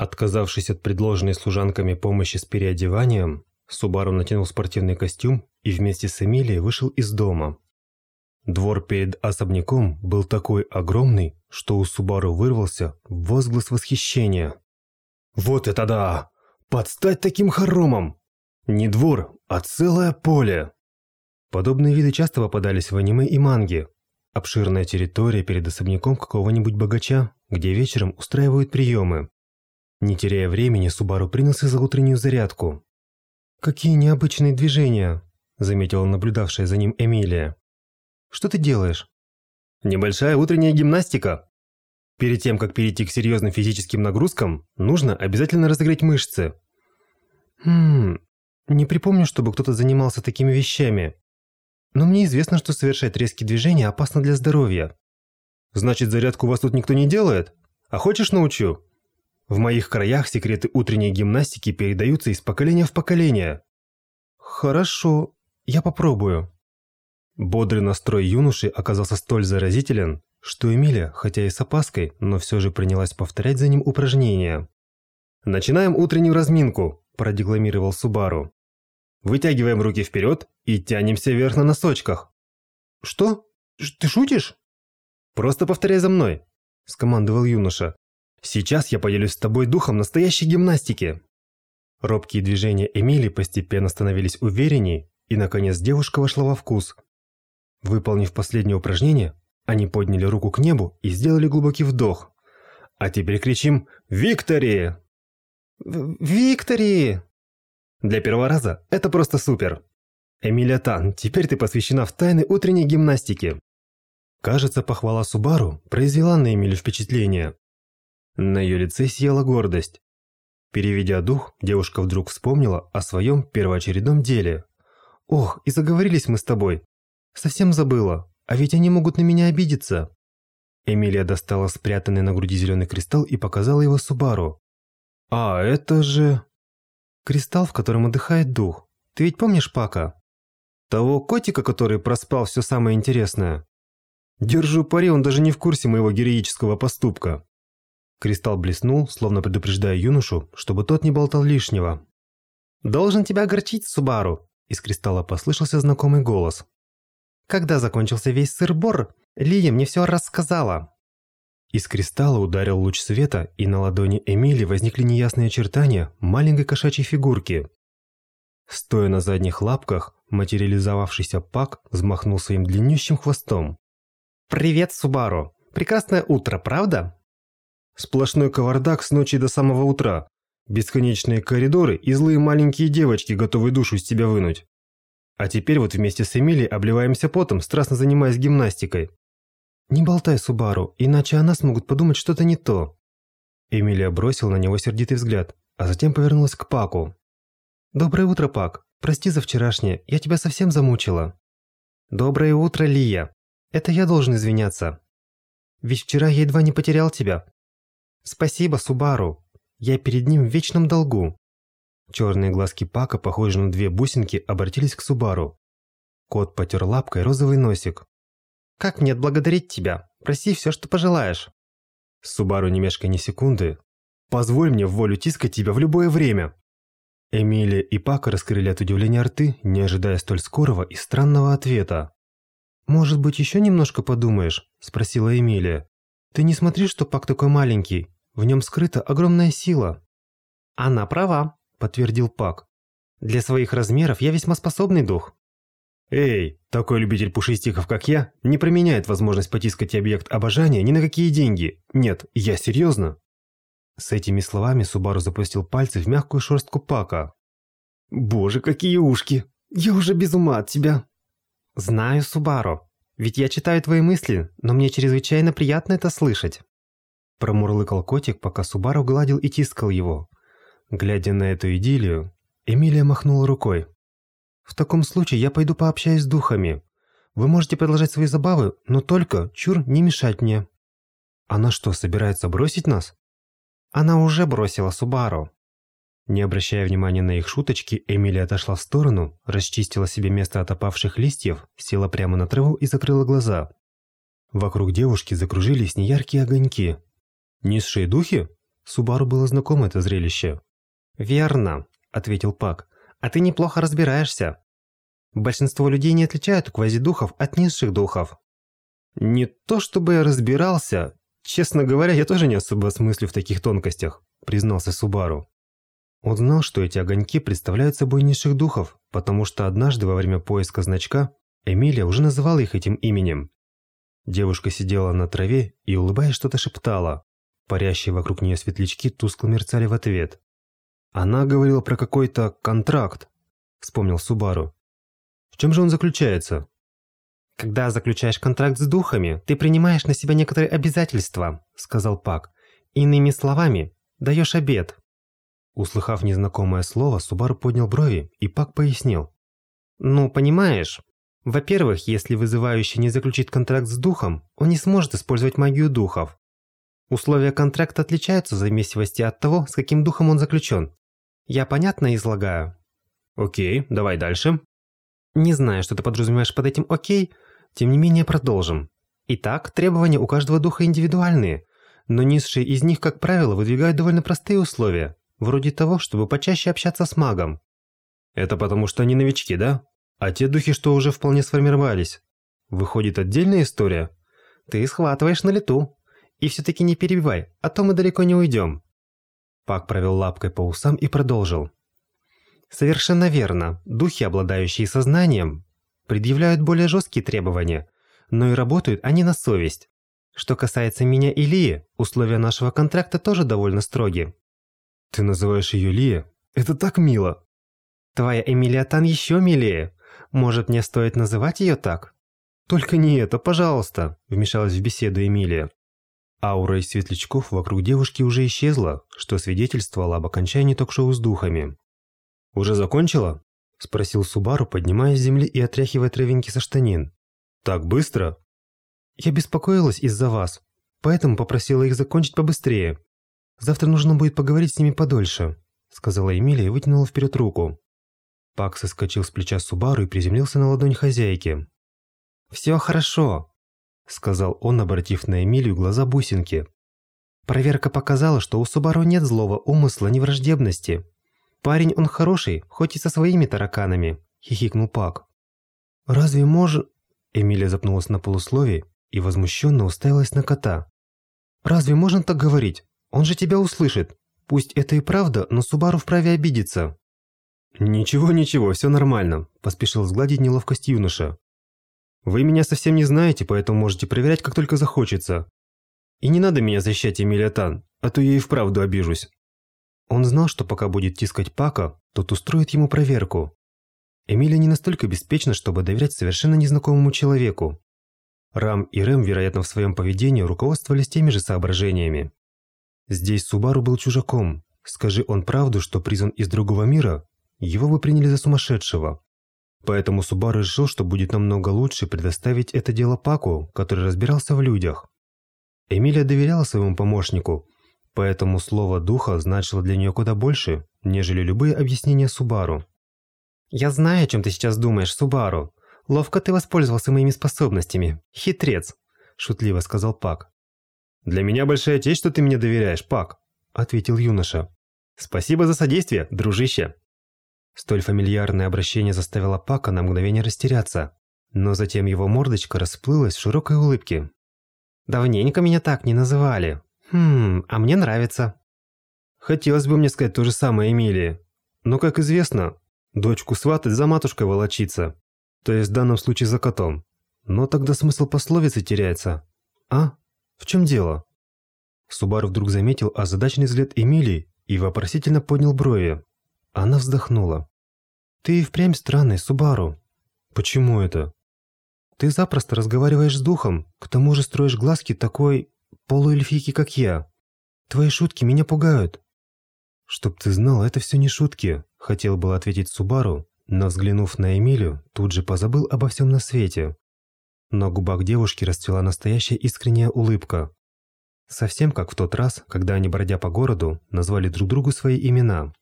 Отказавшись от предложенной служанками помощи с переодеванием, Субару натянул спортивный костюм и вместе с Эмилией вышел из дома. Двор перед особняком был такой огромный, что у Субару вырвался возглас восхищения. «Вот это да! Подстать таким хоромам! Не двор, а целое поле!» Подобные виды часто попадались в аниме и манге. Обширная территория перед особняком какого-нибудь богача, где вечером устраивают приемы. Не теряя времени, Субару принялся за утреннюю зарядку. «Какие необычные движения!» – заметила наблюдавшая за ним Эмилия. «Что ты делаешь?» «Небольшая утренняя гимнастика. Перед тем, как перейти к серьезным физическим нагрузкам, нужно обязательно разогреть мышцы». «Хм, не припомню, чтобы кто-то занимался такими вещами. Но мне известно, что совершать резкие движения опасно для здоровья». «Значит, зарядку у вас тут никто не делает? А хочешь научу?» В моих краях секреты утренней гимнастики передаются из поколения в поколение. Хорошо, я попробую. Бодрый настрой юноши оказался столь заразителен, что Эмилия, хотя и с опаской, но все же принялась повторять за ним упражнения. «Начинаем утреннюю разминку», – продекламировал Субару. «Вытягиваем руки вперед и тянемся вверх на носочках». «Что? Ты шутишь?» «Просто повторяй за мной», – скомандовал юноша. Сейчас я поделюсь с тобой духом настоящей гимнастики. Робкие движения Эмили постепенно становились увереннее, и наконец девушка вошла во вкус. Выполнив последнее упражнение, они подняли руку к небу и сделали глубокий вдох. А теперь кричим «Виктори!» «Виктори!» Для первого раза это просто супер. Эмилия Тан, теперь ты посвящена в тайны утренней гимнастики. Кажется, похвала Субару произвела на Эмилию впечатление. На ее лице сияла гордость. Переведя дух, девушка вдруг вспомнила о своем первоочередном деле. «Ох, и заговорились мы с тобой. Совсем забыла, а ведь они могут на меня обидеться». Эмилия достала спрятанный на груди зеленый кристалл и показала его Субару. «А, это же...» «Кристалл, в котором отдыхает дух. Ты ведь помнишь Пака? Того котика, который проспал все самое интересное?» «Держу пари, он даже не в курсе моего героического поступка». Кристалл блеснул, словно предупреждая юношу, чтобы тот не болтал лишнего. «Должен тебя огорчить, Субару!» Из кристалла послышался знакомый голос. «Когда закончился весь сыр-бор, Лия мне все рассказала!» Из кристалла ударил луч света, и на ладони Эмили возникли неясные очертания маленькой кошачьей фигурки. Стоя на задних лапках, материализовавшийся Пак взмахнул своим длиннющим хвостом. «Привет, Субару! Прекрасное утро, правда?» Сплошной кавардак с ночи до самого утра. Бесконечные коридоры и злые маленькие девочки, готовые душу из тебя вынуть. А теперь вот вместе с Эмилией обливаемся потом, страстно занимаясь гимнастикой. Не болтай, Субару, иначе о нас могут подумать что-то не то. Эмилия бросила на него сердитый взгляд, а затем повернулась к Паку. «Доброе утро, Пак. Прости за вчерашнее, я тебя совсем замучила». «Доброе утро, Лия. Это я должен извиняться. Ведь вчера я едва не потерял тебя, «Спасибо, Субару. Я перед ним в вечном долгу». Черные глазки Пака, похожие на две бусинки, обратились к Субару. Кот потер лапкой розовый носик. «Как мне отблагодарить тебя? Проси все, что пожелаешь». Субару не мешкая ни секунды. «Позволь мне в волю тискать тебя в любое время». Эмилия и Пака раскрыли от удивления рты, не ожидая столь скорого и странного ответа. «Может быть, еще немножко подумаешь?» – спросила Эмилия. Ты не смотри, что Пак такой маленький. В нем скрыта огромная сила. Она права, подтвердил Пак. Для своих размеров я весьма способный дух. Эй, такой любитель пушистиков, как я, не променяет возможность потискать объект обожания ни на какие деньги. Нет, я серьезно. С этими словами Субару запустил пальцы в мягкую шерстку Пака. Боже, какие ушки! Я уже без ума от тебя. Знаю, Субару. Ведь я читаю твои мысли, но мне чрезвычайно приятно это слышать. Промурлыкал котик, пока Субару гладил и тискал его. Глядя на эту идиллию, Эмилия махнула рукой. «В таком случае я пойду пообщаюсь с духами. Вы можете продолжать свои забавы, но только, чур, не мешать мне». «Она что, собирается бросить нас?» «Она уже бросила Субару». Не обращая внимания на их шуточки, Эмилия отошла в сторону, расчистила себе место от опавших листьев, села прямо на траву и закрыла глаза. Вокруг девушки закружились неяркие огоньки. «Низшие духи?» Субару было знакомо это зрелище. «Верно», – ответил Пак. «А ты неплохо разбираешься. Большинство людей не отличают квазидухов от низших духов». «Не то чтобы я разбирался. Честно говоря, я тоже не особо смыслю в таких тонкостях», – признался Субару. Он знал, что эти огоньки представляют собой низших духов, потому что однажды во время поиска значка Эмилия уже называла их этим именем. Девушка сидела на траве и, улыбаясь, что-то шептала. Парящие вокруг нее светлячки тускло мерцали в ответ. Она говорила про какой-то контракт, вспомнил Субару. В чем же он заключается? Когда заключаешь контракт с духами, ты принимаешь на себя некоторые обязательства, сказал Пак. Иными словами, даешь обед. Услыхав незнакомое слово, Субару поднял брови, и Пак пояснил. «Ну, понимаешь, во-первых, если вызывающий не заключит контракт с духом, он не сможет использовать магию духов. Условия контракта отличаются в зависимости от того, с каким духом он заключен. Я понятно излагаю? Окей, давай дальше. Не знаю, что ты подразумеваешь под этим «окей», тем не менее продолжим. Итак, требования у каждого духа индивидуальные, но низшие из них, как правило, выдвигают довольно простые условия, вроде того, чтобы почаще общаться с магом. Это потому что они новички, да? А те духи, что уже вполне сформировались. Выходит, отдельная история? Ты схватываешь на лету. И все-таки не перебивай, а то мы далеко не уйдем. Пак провел лапкой по усам и продолжил. Совершенно верно. Духи, обладающие сознанием, предъявляют более жесткие требования, но и работают они на совесть. Что касается меня и Лии, условия нашего контракта тоже довольно строги. Ты называешь ее Лия? Это так мило. Твоя Эмилия Тан еще милее. Может, мне стоит называть ее так? Только не это, пожалуйста, вмешалась в беседу Эмилия. Аура из светлячков вокруг девушки уже исчезла, что свидетельствовало об окончании ток-шоу с духами. «Уже закончила?» – спросил Субару, поднимаясь с земли и отряхивая травинки со штанин. «Так быстро?» «Я беспокоилась из-за вас, поэтому попросила их закончить побыстрее. Завтра нужно будет поговорить с ними подольше», – сказала Эмилия и вытянула вперед руку. Пак соскочил с плеча Субару и приземлился на ладонь хозяйки. «Все хорошо», – сказал он, обратив на Эмилию глаза бусинки. «Проверка показала, что у Субару нет злого умысла ни враждебности. Парень он хороший, хоть и со своими тараканами», – хихикнул Пак. «Разве мож...» Эмилия запнулась на полусловии и возмущенно уставилась на кота. «Разве можно так говорить? Он же тебя услышит. Пусть это и правда, но Субару вправе обидеться». «Ничего, ничего, все нормально», – поспешил сгладить неловкость юноша. «Вы меня совсем не знаете, поэтому можете проверять, как только захочется. И не надо меня защищать, Эмилия Тан, а то я и вправду обижусь». Он знал, что пока будет тискать Пака, тот устроит ему проверку. Эмилия не настолько беспечна, чтобы доверять совершенно незнакомому человеку. Рам и Рэм, вероятно, в своем поведении руководствовались теми же соображениями. Здесь Субару был чужаком. Скажи он правду, что призван из другого мира, его бы приняли за сумасшедшего. Поэтому Субару решил, что будет намного лучше предоставить это дело Паку, который разбирался в людях. Эмилия доверяла своему помощнику, поэтому слово «духа» значило для нее куда больше, нежели любые объяснения Субару. «Я знаю, о чем ты сейчас думаешь, Субару. Ловко ты воспользовался моими способностями. Хитрец», – шутливо сказал Пак. «Для меня большая честь, что ты мне доверяешь, Пак», – ответил юноша. «Спасибо за содействие, дружище». Столь фамильярное обращение заставило Пака на мгновение растеряться, но затем его мордочка расплылась в широкой улыбке. «Давненько меня так не называли. Хм, а мне нравится». Хотелось бы мне сказать то же самое Эмилии. Но, как известно, дочку сватать за матушкой волочиться. То есть в данном случае за котом. Но тогда смысл пословицы теряется. А? В чем дело? Субару вдруг заметил озадаченный взгляд Эмилии и вопросительно поднял брови. Она вздохнула. «Ты и впрямь странный, Субару». «Почему это?» «Ты запросто разговариваешь с духом, к тому же строишь глазки такой полуэльфийки, как я. Твои шутки меня пугают». «Чтоб ты знал, это все не шутки», – хотел было ответить Субару, но взглянув на Эмилию, тут же позабыл обо всем на свете. На губах девушки расцвела настоящая искренняя улыбка. Совсем как в тот раз, когда они, бродя по городу, назвали друг другу свои имена.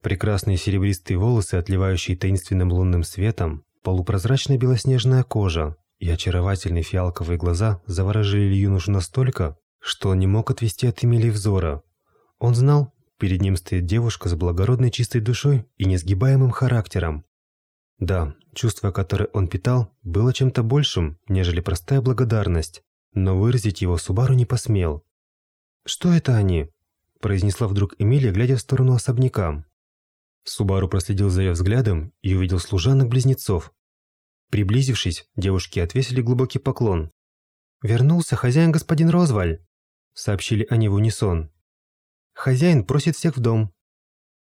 Прекрасные серебристые волосы, отливающие таинственным лунным светом, полупрозрачная белоснежная кожа и очаровательные фиалковые глаза заворожили юношу настолько, что он не мог отвести от Эмилии взора. Он знал, перед ним стоит девушка с благородной чистой душой и несгибаемым характером. Да, чувство, которое он питал, было чем-то большим, нежели простая благодарность, но выразить его Субару не посмел. «Что это они?» – произнесла вдруг Эмилия, глядя в сторону особняка. Субару проследил за ее взглядом и увидел служанок-близнецов. Приблизившись, девушки отвесили глубокий поклон. «Вернулся хозяин господин Розваль», – сообщили они в унисон. «Хозяин просит всех в дом».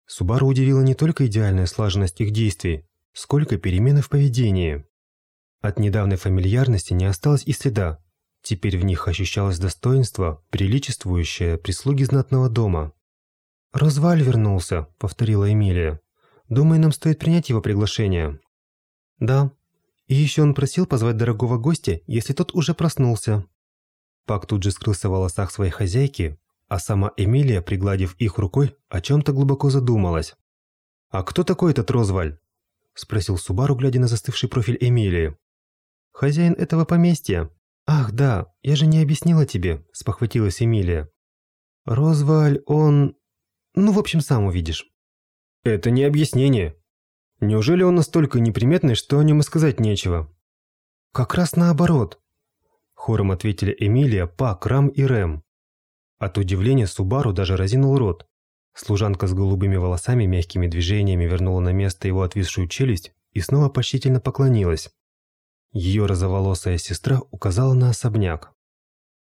Субару удивила не только идеальная слаженность их действий, сколько перемены в поведении. От недавней фамильярности не осталось и следа. Теперь в них ощущалось достоинство, приличествующее прислуги знатного дома. «Розваль вернулся», — повторила Эмилия. «Думаю, нам стоит принять его приглашение». «Да. И еще он просил позвать дорогого гостя, если тот уже проснулся». Пак тут же скрылся в волосах своей хозяйки, а сама Эмилия, пригладив их рукой, о чем-то глубоко задумалась. «А кто такой этот Розваль?» – спросил Субару, глядя на застывший профиль Эмилии. «Хозяин этого поместья». «Ах, да, я же не объяснила тебе», – спохватилась Эмилия. «Розваль, он...» «Ну, в общем, сам увидишь». «Это не объяснение. Неужели он настолько неприметный, что о нем и сказать нечего?» «Как раз наоборот», – хором ответили Эмилия, Пак, Рам и Рэм. От удивления Субару даже разинул рот. Служанка с голубыми волосами мягкими движениями вернула на место его отвисшую челюсть и снова почтительно поклонилась. Ее розоволосая сестра указала на особняк.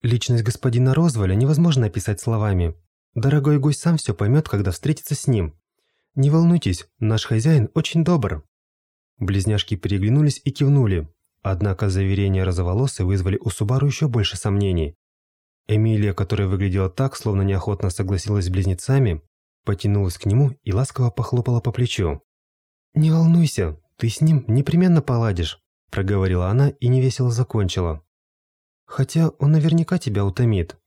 «Личность господина Розволя невозможно описать словами. Дорогой гость сам все поймет, когда встретится с ним. Не волнуйтесь, наш хозяин очень добр». Близняшки переглянулись и кивнули, однако заверения розоволосой вызвали у Субару еще больше сомнений. Эмилия, которая выглядела так, словно неохотно согласилась с близнецами, потянулась к нему и ласково похлопала по плечу. «Не волнуйся, ты с ним непременно поладишь», – проговорила она и невесело закончила. «Хотя он наверняка тебя утомит.